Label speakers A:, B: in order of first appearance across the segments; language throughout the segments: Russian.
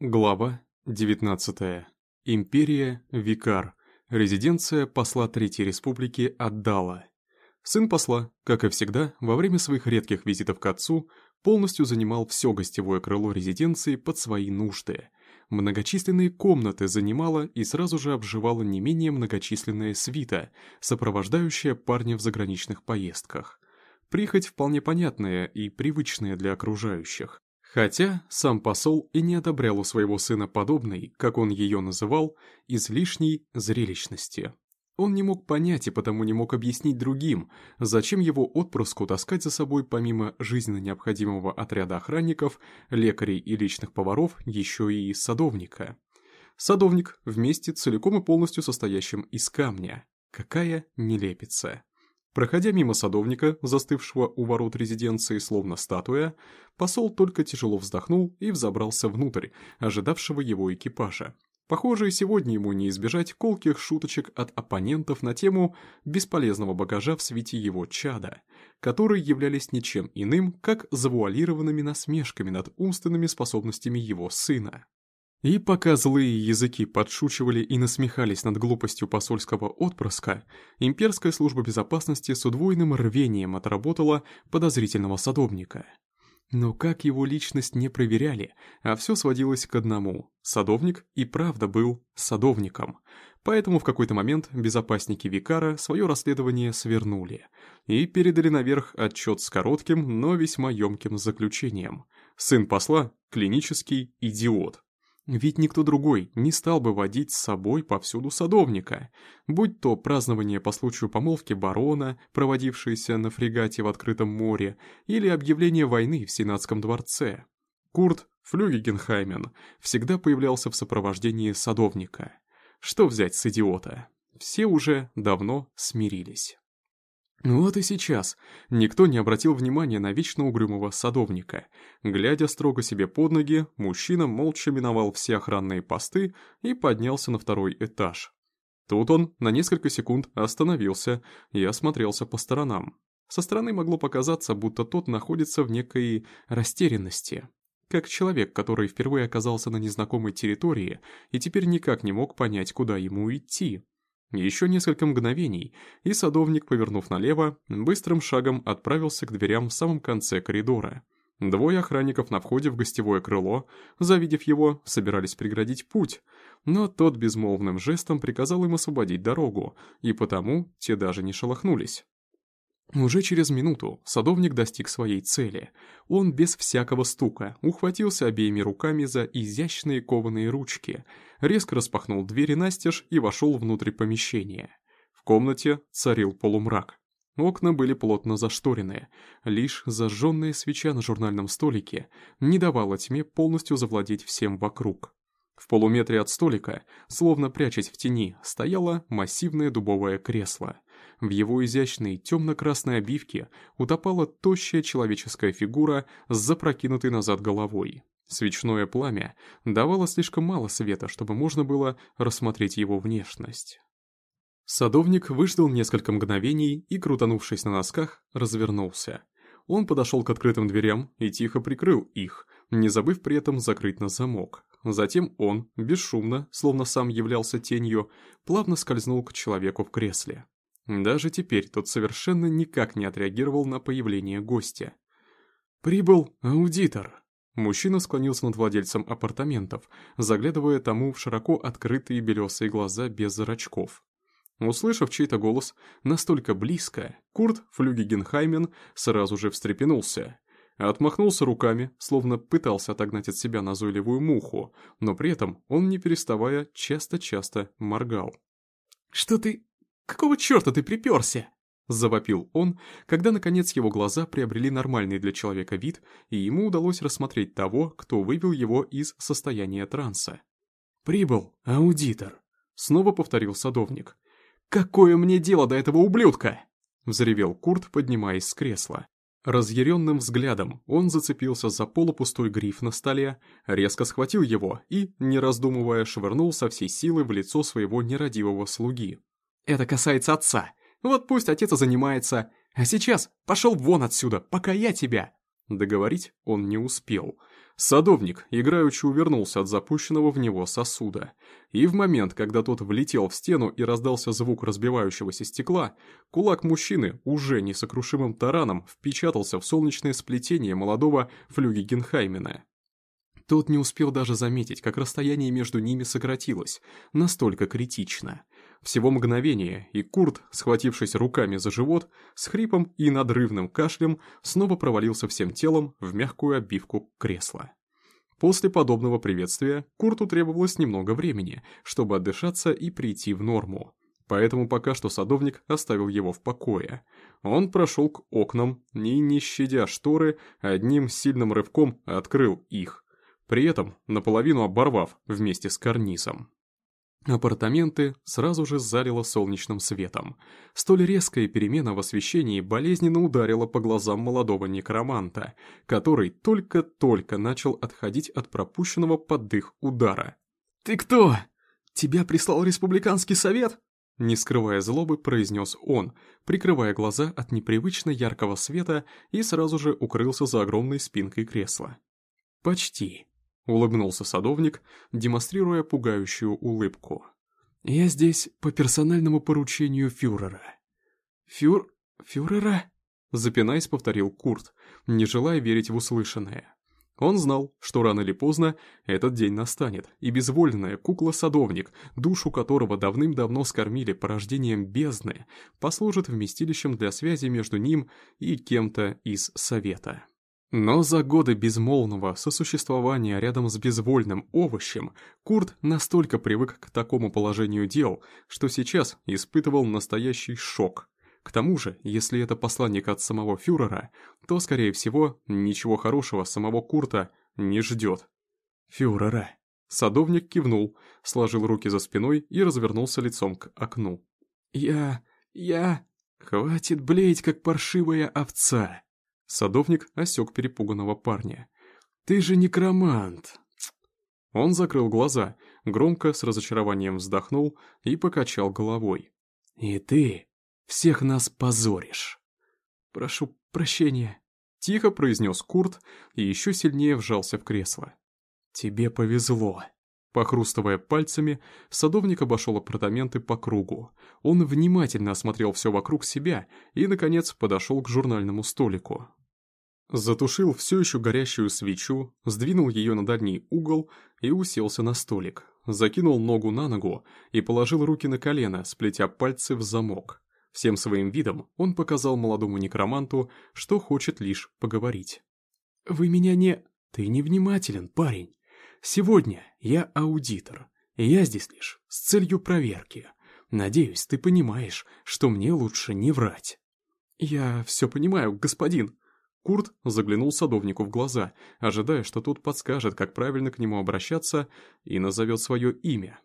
A: Глава 19. Империя Викар. Резиденция посла Третьей Республики Отдала. Сын посла, как и всегда, во время своих редких визитов к отцу, полностью занимал все гостевое крыло резиденции под свои нужды. Многочисленные комнаты занимала и сразу же обживала не менее многочисленная свита, сопровождающая парня в заграничных поездках. Прихоть вполне понятная и привычная для окружающих. Хотя сам посол и не одобрял у своего сына подобной, как он ее называл, излишней зрелищности. Он не мог понять и потому не мог объяснить другим, зачем его отпрыску таскать за собой помимо жизненно необходимого отряда охранников, лекарей и личных поваров еще и садовника. Садовник вместе целиком и полностью состоящим из камня. Какая нелепица. Проходя мимо садовника, застывшего у ворот резиденции словно статуя, посол только тяжело вздохнул и взобрался внутрь, ожидавшего его экипажа. Похоже, сегодня ему не избежать колких шуточек от оппонентов на тему бесполезного багажа в свете его чада, которые являлись ничем иным, как завуалированными насмешками над умственными способностями его сына. И пока злые языки подшучивали и насмехались над глупостью посольского отпрыска, имперская служба безопасности с удвоенным рвением отработала подозрительного садовника. Но как его личность не проверяли, а все сводилось к одному. Садовник и правда был садовником. Поэтому в какой-то момент безопасники Викара свое расследование свернули и передали наверх отчет с коротким, но весьма емким заключением. Сын посла – клинический идиот. Ведь никто другой не стал бы водить с собой повсюду садовника, будь то празднование по случаю помолвки барона, проводившееся на фрегате в открытом море, или объявление войны в Сенатском дворце. Курт Флюгегенхаймен всегда появлялся в сопровождении садовника. Что взять с идиота? Все уже давно смирились. Вот и сейчас никто не обратил внимания на вечно угрюмого садовника. Глядя строго себе под ноги, мужчина молча миновал все охранные посты и поднялся на второй этаж. Тут он на несколько секунд остановился и осмотрелся по сторонам. Со стороны могло показаться, будто тот находится в некой растерянности. Как человек, который впервые оказался на незнакомой территории и теперь никак не мог понять, куда ему идти. Еще несколько мгновений, и садовник, повернув налево, быстрым шагом отправился к дверям в самом конце коридора. Двое охранников на входе в гостевое крыло, завидев его, собирались преградить путь, но тот безмолвным жестом приказал им освободить дорогу, и потому те даже не шелохнулись. Уже через минуту садовник достиг своей цели. Он без всякого стука ухватился обеими руками за изящные кованые ручки, резко распахнул двери настежь и вошел внутрь помещения. В комнате царил полумрак. Окна были плотно зашторены, лишь зажженная свеча на журнальном столике не давала тьме полностью завладеть всем вокруг. В полуметре от столика, словно прячась в тени, стояло массивное дубовое кресло — в его изящной темно-красной обивке утопала тощая человеческая фигура с запрокинутой назад головой. Свечное пламя давало слишком мало света, чтобы можно было рассмотреть его внешность. Садовник выждал несколько мгновений и, крутанувшись на носках, развернулся. Он подошел к открытым дверям и тихо прикрыл их, не забыв при этом закрыть на замок. Затем он, бесшумно, словно сам являлся тенью, плавно скользнул к человеку в кресле. Даже теперь тот совершенно никак не отреагировал на появление гостя. «Прибыл аудитор!» Мужчина склонился над владельцем апартаментов, заглядывая тому в широко открытые белесые глаза без зрачков. Услышав чей-то голос настолько близко, Курт Флюгегенхаймен сразу же встрепенулся. Отмахнулся руками, словно пытался отогнать от себя назойливую муху, но при этом он, не переставая, часто-часто моргал. «Что ты «Какого черта ты приперся?» — завопил он, когда, наконец, его глаза приобрели нормальный для человека вид, и ему удалось рассмотреть того, кто вывел его из состояния транса. «Прибыл аудитор», — снова повторил садовник. «Какое мне дело до этого ублюдка?» — взревел Курт, поднимаясь с кресла. Разъяренным взглядом он зацепился за полупустой гриф на столе, резко схватил его и, не раздумывая, швырнул со всей силы в лицо своего нерадивого слуги. Это касается отца. Вот пусть отец и занимается. А сейчас пошел вон отсюда, пока я тебя...» Договорить он не успел. Садовник играючи увернулся от запущенного в него сосуда, и в момент, когда тот влетел в стену и раздался звук разбивающегося стекла, кулак мужчины уже несокрушимым тараном впечатался в солнечное сплетение молодого флюги Генхаймена. Тот не успел даже заметить, как расстояние между ними сократилось, настолько критично. Всего мгновение, и Курт, схватившись руками за живот, с хрипом и надрывным кашлем, снова провалился всем телом в мягкую обивку кресла. После подобного приветствия Курту требовалось немного времени, чтобы отдышаться и прийти в норму. Поэтому пока что садовник оставил его в покое. Он прошел к окнам и, не щадя шторы, одним сильным рывком открыл их при этом наполовину оборвав вместе с карнизом. Апартаменты сразу же залило солнечным светом. Столь резкая перемена в освещении болезненно ударила по глазам молодого некроманта, который только-только начал отходить от пропущенного под дых удара. «Ты кто? Тебя прислал Республиканский совет?» Не скрывая злобы, произнес он, прикрывая глаза от непривычно яркого света и сразу же укрылся за огромной спинкой кресла. «Почти», улыбнулся садовник, демонстрируя пугающую улыбку. «Я здесь по персональному поручению фюрера». «Фюр... фюрера?» Запинаясь, повторил Курт, не желая верить в услышанное. Он знал, что рано или поздно этот день настанет, и безвольная кукла-садовник, душу которого давным-давно скормили порождением бездны, послужит вместилищем для связи между ним и кем-то из Совета. Но за годы безмолвного сосуществования рядом с безвольным овощем Курт настолько привык к такому положению дел, что сейчас испытывал настоящий шок. К тому же, если это посланник от самого фюрера, то, скорее всего, ничего хорошего самого Курта не ждет. «Фюрера». Садовник кивнул, сложил руки за спиной и развернулся лицом к окну. «Я... я... Хватит блеять, как паршивая овца!» Садовник осек перепуганного парня. «Ты же некромант!» Он закрыл глаза, громко с разочарованием вздохнул и покачал головой. «И ты всех нас позоришь!» «Прошу прощения», — тихо произнес Курт и еще сильнее вжался в кресло. «Тебе повезло». Похрустывая пальцами, садовник обошел апартаменты по кругу. Он внимательно осмотрел все вокруг себя и, наконец, подошел к журнальному столику. Затушил все еще горящую свечу, сдвинул ее на дальний угол и уселся на столик. Закинул ногу на ногу и положил руки на колено, сплетя пальцы в замок. Всем своим видом он показал молодому некроманту, что хочет лишь поговорить. «Вы меня не...» «Ты невнимателен, парень. Сегодня я аудитор, и я здесь лишь с целью проверки. Надеюсь, ты понимаешь, что мне лучше не врать». «Я все понимаю, господин», Курт заглянул садовнику в глаза, ожидая, что тот подскажет, как правильно к нему обращаться, и назовет свое имя.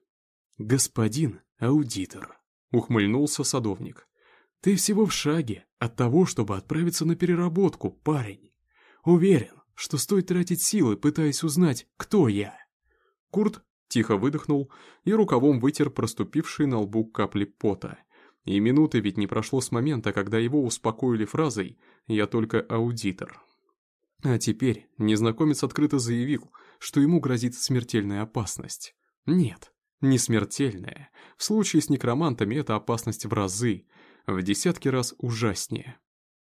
A: «Господин аудитор», — ухмыльнулся садовник. «Ты всего в шаге от того, чтобы отправиться на переработку, парень. Уверен, что стоит тратить силы, пытаясь узнать, кто я». Курт тихо выдохнул и рукавом вытер проступившие на лбу капли пота. И минуты ведь не прошло с момента, когда его успокоили фразой «я только аудитор». А теперь незнакомец открыто заявил, что ему грозит смертельная опасность. Нет, не смертельная. В случае с некромантами эта опасность в разы, в десятки раз ужаснее.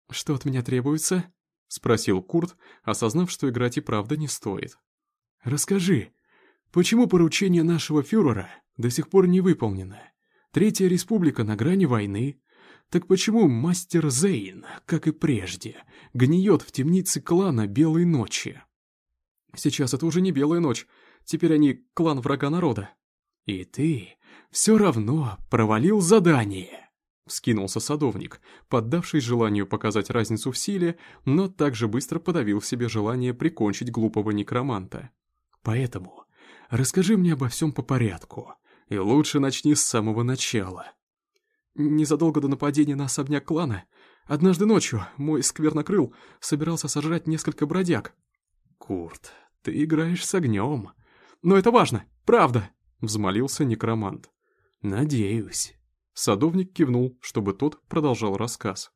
A: «Что от меня требуется?» — спросил Курт, осознав, что играть и правда не стоит. «Расскажи, почему поручение нашего фюрера до сих пор не выполнено? Третья республика на грани войны. Так почему мастер Зейн, как и прежде, гниет в темнице клана Белой Ночи? Сейчас это уже не Белая Ночь, теперь они клан врага народа. И ты все равно провалил задание. Вскинулся садовник, поддавшись желанию показать разницу в силе, но также быстро подавил в себе желание прикончить глупого некроманта. Поэтому расскажи мне обо всем по порядку. И лучше начни с самого начала. Незадолго до нападения на особняк клана, однажды ночью мой сквернокрыл собирался сожрать несколько бродяг. Курт, ты играешь с огнем. Но это важно, правда, взмолился некромант. Надеюсь. Садовник кивнул, чтобы тот продолжал рассказ.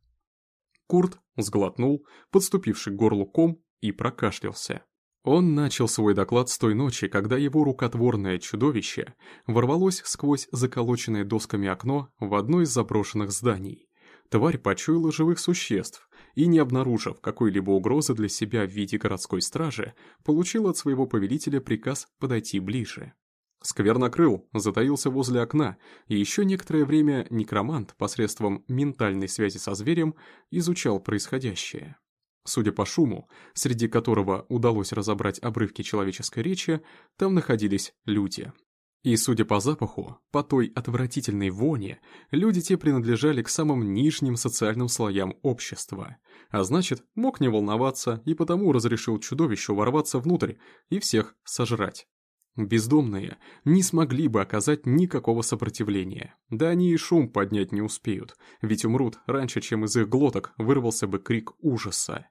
A: Курт сглотнул, подступивший к горлу ком, и прокашлялся. Он начал свой доклад с той ночи, когда его рукотворное чудовище ворвалось сквозь заколоченное досками окно в одно из заброшенных зданий. Тварь почуяла живых существ и, не обнаружив какой-либо угрозы для себя в виде городской стражи, получила от своего повелителя приказ подойти ближе. Сквернокрыл затаился возле окна, и еще некоторое время некромант посредством ментальной связи со зверем изучал происходящее. Судя по шуму, среди которого удалось разобрать обрывки человеческой речи, там находились люди. И, судя по запаху, по той отвратительной воне, люди те принадлежали к самым нижним социальным слоям общества, а значит, мог не волноваться и потому разрешил чудовищу ворваться внутрь и всех сожрать. Бездомные не смогли бы оказать никакого сопротивления. Да они и шум поднять не успеют, ведь умрут раньше, чем из их глоток вырвался бы крик ужаса.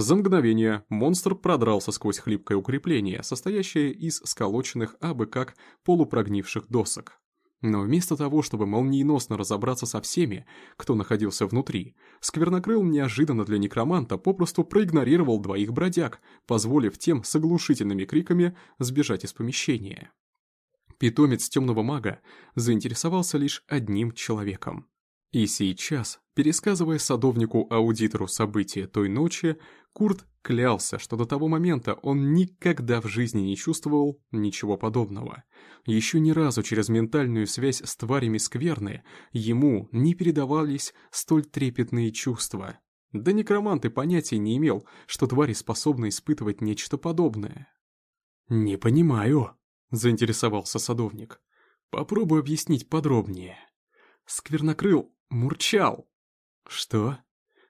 A: За мгновение монстр продрался сквозь хлипкое укрепление, состоящее из сколоченных абы как полупрогнивших досок. Но вместо того, чтобы молниеносно разобраться со всеми, кто находился внутри, Сквернокрыл неожиданно для некроманта попросту проигнорировал двоих бродяг, позволив тем с оглушительными криками сбежать из помещения. Питомец темного мага заинтересовался лишь одним человеком. И сейчас, пересказывая садовнику-аудитору события той ночи, Курт клялся, что до того момента он никогда в жизни не чувствовал ничего подобного. Еще ни разу через ментальную связь с тварями скверны ему не передавались столь трепетные чувства. Да некромант и понятия не имел, что твари способны испытывать нечто подобное. «Не понимаю», — заинтересовался садовник. «Попробуй объяснить подробнее». Сквернокрыл мурчал. «Что?»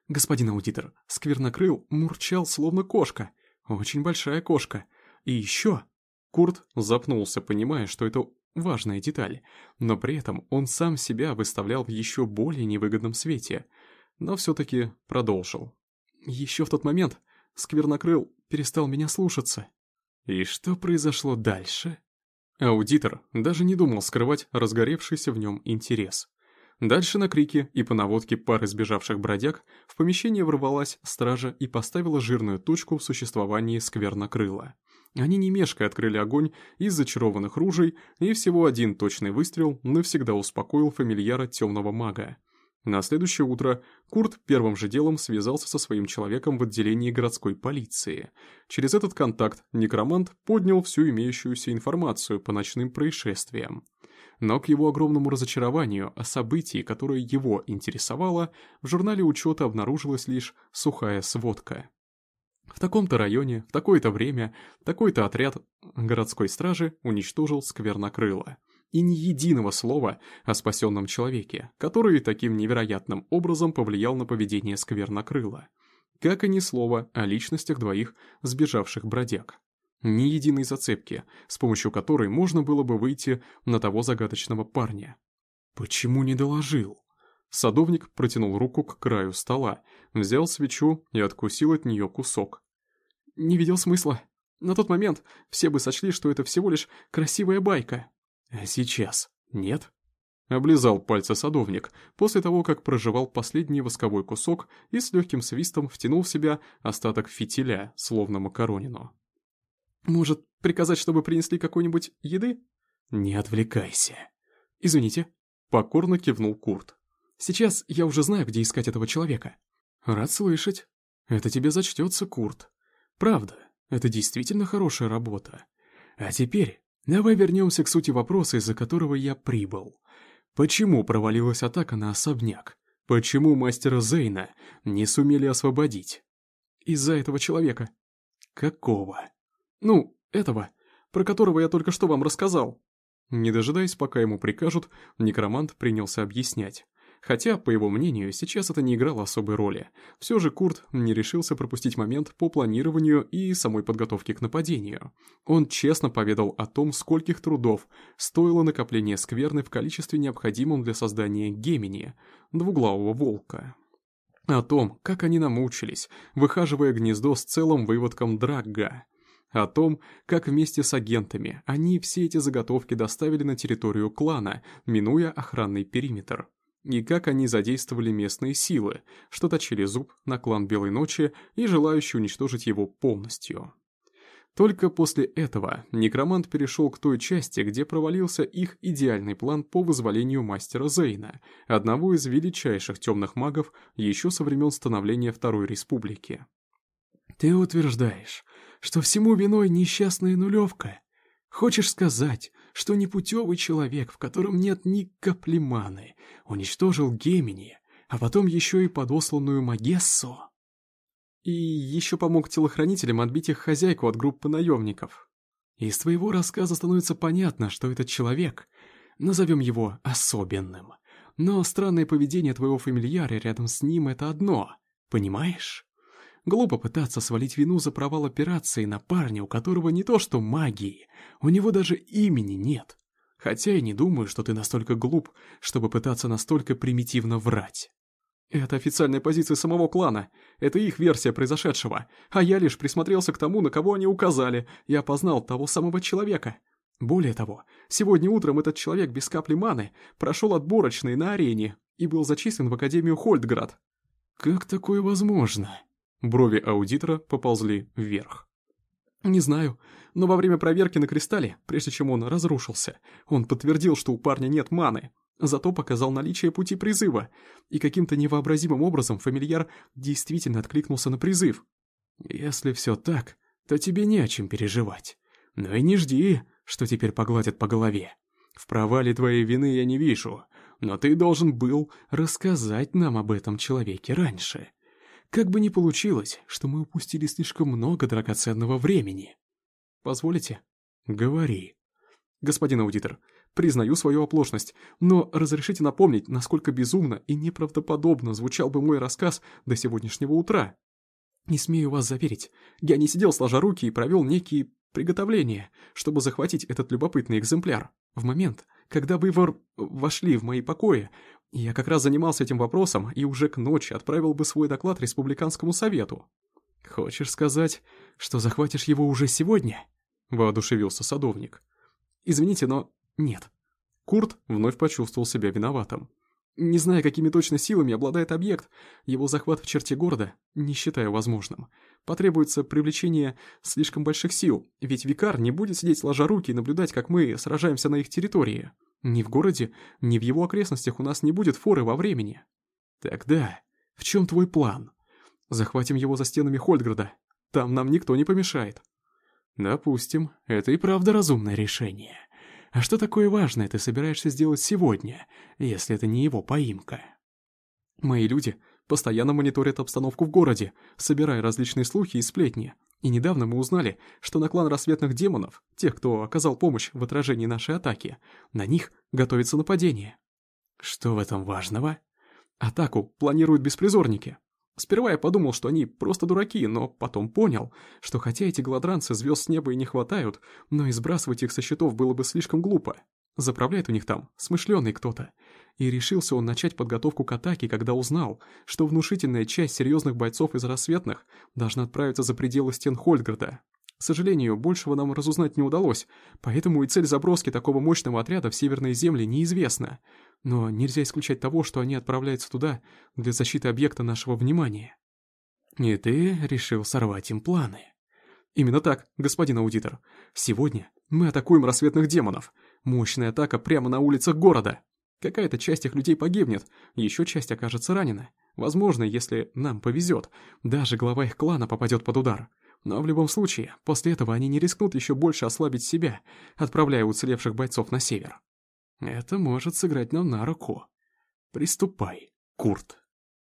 A: Господин аудитор, сквернокрыл мурчал словно кошка. Очень большая кошка. И еще... Курт запнулся, понимая, что это важная деталь, но при этом он сам себя выставлял в еще более невыгодном свете, но все-таки продолжил. Еще в тот момент сквернокрыл перестал меня слушаться. И что произошло дальше? Аудитор даже не думал скрывать разгоревшийся в нем интерес. Дальше на крики и по наводке пары сбежавших бродяг в помещение ворвалась стража и поставила жирную точку в существовании сквернокрыла. Они не мешкая открыли огонь из зачарованных ружей, и всего один точный выстрел навсегда успокоил фамильяра темного мага. На следующее утро Курт первым же делом связался со своим человеком в отделении городской полиции. Через этот контакт некромант поднял всю имеющуюся информацию по ночным происшествиям. Но к его огромному разочарованию о событии, которое его интересовало, в журнале учета обнаружилась лишь сухая сводка. В таком-то районе, в такое-то время, такой-то отряд городской стражи уничтожил сквернокрыло. И ни единого слова о спасенном человеке, который таким невероятным образом повлиял на поведение сквернокрыла. Как и ни слова о личностях двоих сбежавших бродяг. Ни единой зацепки, с помощью которой можно было бы выйти на того загадочного парня. Почему не доложил? Садовник протянул руку к краю стола, взял свечу и откусил от нее кусок. Не видел смысла. На тот момент все бы сочли, что это всего лишь красивая байка. А сейчас нет? Облизал пальцы садовник, после того, как прожевал последний восковой кусок и с легким свистом втянул в себя остаток фитиля, словно макаронину. Может, приказать, чтобы принесли какой-нибудь еды? Не отвлекайся. Извините. Покорно кивнул Курт. Сейчас я уже знаю, где искать этого человека. Рад слышать. Это тебе зачтется, Курт. Правда, это действительно хорошая работа. А теперь давай вернемся к сути вопроса, из-за которого я прибыл. Почему провалилась атака на особняк? Почему мастера Зейна не сумели освободить? Из-за этого человека. Какого? Ну, этого, про которого я только что вам рассказал». Не дожидаясь, пока ему прикажут, некромант принялся объяснять. Хотя, по его мнению, сейчас это не играло особой роли. Все же Курт не решился пропустить момент по планированию и самой подготовке к нападению. Он честно поведал о том, скольких трудов стоило накопление скверны в количестве необходимом для создания гемини, двуглавого волка. О том, как они намучились, выхаживая гнездо с целым выводком драгга – о том, как вместе с агентами они все эти заготовки доставили на территорию клана, минуя охранный периметр. И как они задействовали местные силы, что точили зуб на клан Белой Ночи и желающие уничтожить его полностью. Только после этого некромант перешел к той части, где провалился их идеальный план по вызволению мастера Зейна, одного из величайших темных магов еще со времен становления Второй Республики.
B: «Ты утверждаешь, что всему виной несчастная нулевка? Хочешь сказать, что непутевый человек, в котором нет ни капли маны, уничтожил Гемини, а потом еще и подосланную Магессу?»
A: И еще помог телохранителям отбить их хозяйку от группы наемников.
B: Из твоего рассказа становится понятно, что этот человек, назовем его особенным, но странное поведение твоего фамильяра рядом с ним — это одно, понимаешь? Глупо пытаться свалить вину за провал операции на парня, у которого не то что магии, у него даже имени нет. Хотя и не думаю, что ты настолько глуп, чтобы пытаться настолько примитивно врать.
A: Это официальная позиция самого клана. Это их версия произошедшего. А я лишь присмотрелся к тому, на кого они указали, и опознал того самого человека. Более того, сегодня утром этот человек без капли маны прошел отборочный на арене и был зачислен в Академию Хольдград.
B: Как такое возможно?
A: Брови аудитора поползли вверх. Не знаю, но во время проверки на кристалле, прежде чем он разрушился, он подтвердил, что у парня нет маны, зато показал наличие пути призыва, и каким-то невообразимым образом фамильяр действительно откликнулся на призыв.
B: Если все так, то тебе не о чем переживать. Но и не жди, что теперь погладят по голове. В провале твоей вины я не вижу, но ты должен был рассказать нам об этом человеке раньше. Как бы ни получилось, что мы упустили слишком много драгоценного времени.
A: Позволите?
B: Говори.
A: Господин аудитор, Признаю свою оплошность, но разрешите напомнить, насколько безумно и неправдоподобно звучал бы мой рассказ до сегодняшнего утра. Не смею вас заверить, я не сидел сложа руки и провел некие приготовления, чтобы захватить этот любопытный экземпляр. В момент, когда вы вор... вошли в мои покои, я как раз занимался этим вопросом и уже к ночи отправил бы свой доклад Республиканскому совету.
B: «Хочешь сказать, что захватишь его уже сегодня?»
A: — воодушевился садовник. «Извините, но нет. Курт вновь почувствовал себя виноватым. Не зная, какими точно силами обладает объект, его захват в черте города не считаю возможным. Потребуется привлечение слишком больших сил, ведь Викар не будет сидеть сложа руки и наблюдать, как мы сражаемся на их территории. Ни в городе, ни в его окрестностях у нас не будет форы во времени. Тогда, в чем твой план? Захватим его за стенами Хольдграда. Там нам никто не помешает.
B: Допустим, это и правда разумное решение. А что такое важное ты собираешься сделать сегодня, если это не его поимка?
A: Мои люди постоянно мониторят обстановку в городе, собирая различные слухи и сплетни. И недавно мы узнали, что на клан рассветных демонов, тех, кто оказал помощь в отражении нашей атаки, на них готовится нападение.
B: Что в этом важного?
A: Атаку планируют беспризорники. Сперва я подумал, что они просто дураки, но потом понял, что хотя эти гладранцы звезд с неба и не хватают, но и сбрасывать их со счетов было бы слишком глупо. Заправляет у них там смышленый кто-то. И решился он начать подготовку к атаке, когда узнал, что внушительная часть серьезных бойцов из рассветных должна отправиться за пределы стен Хольдгарда. К сожалению, большего нам разузнать не удалось, поэтому и цель заброски такого мощного отряда в северные земли неизвестна. Но нельзя исключать того, что они отправляются туда для защиты объекта нашего внимания.
B: И ты решил сорвать им планы.
A: Именно так, господин аудитор. Сегодня мы атакуем рассветных демонов. Мощная атака прямо на улицах города. Какая-то часть их людей погибнет, еще часть окажется ранена. Возможно, если нам повезет, даже глава их клана попадет под удар. Но в любом случае, после этого они не рискнут еще больше ослабить себя, отправляя уцелевших бойцов на север.
B: Это может сыграть нам на руку. Приступай, Курт.